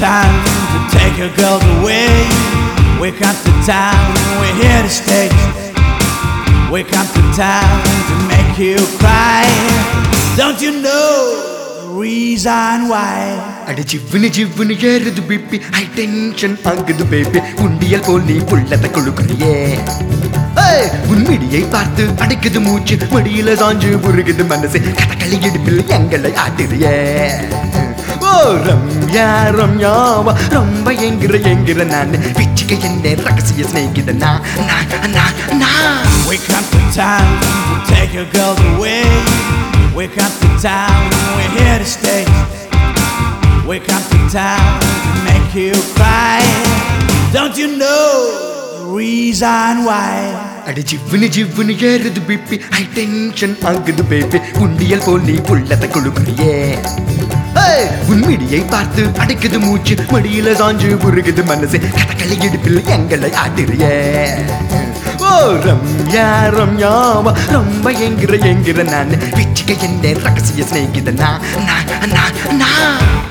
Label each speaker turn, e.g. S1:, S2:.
S1: time to take your girls away. We come to town, we're here to stay. We come to town to make you cry. Don't you know the reason why?
S2: அடிச்சு ஜிவ்வுனு ஜிவ்வுனு ஏறுது BP high tension ஆகுது baby உண்டியல் போல் நீ உள்ளத கொழுக்குறியே உன்மிடியை பார்த்து அடைக்குது மூச்சு மடியில சாஞ்சு புருகுது மனசு கதகளி இடுப்பில் எங்களை ஆட்டுறியே ஓ ரம் ரம்யா ரம்யாவா ரொம்ப எங்கிற எங்கிற நான் பிச்சுக்க என்ன ரகசிய சிநேகித நான் நான் நான்
S1: come to town to take your girls away. We come to town, we're here to stay. We come to town to make you cry. Don't you know the reason why?
S2: அடி ஜிவ்வுனு ஜிவ்வுனு ஏறுது பிப்பி ஹை டென்ஷன் ஆகுது baby உண்டியல் போல் நீ உள்ளத கொழுக்குறியே உன்மிடியை பார்த்து அடைக்குது மூச்சு. மடியில சாஞ்சு புருகுது மனசு. கதகளி இடுப்பில் எங்களை ஆட்டுறியே. ஓ ரம்யா ரம்யாவா ரொம்ப எங்கிற எங்கிற நான். பிச்சுக்க என் ரகசிய சிநேகிதனா? நான் நான் நான்.